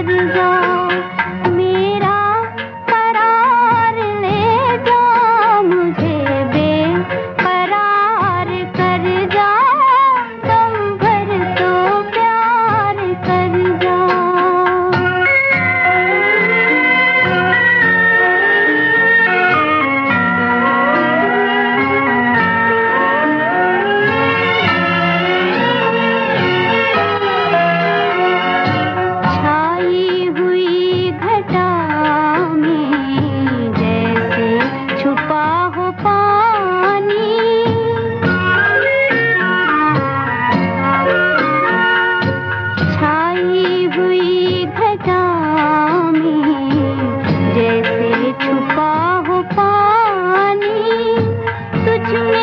कर जा you.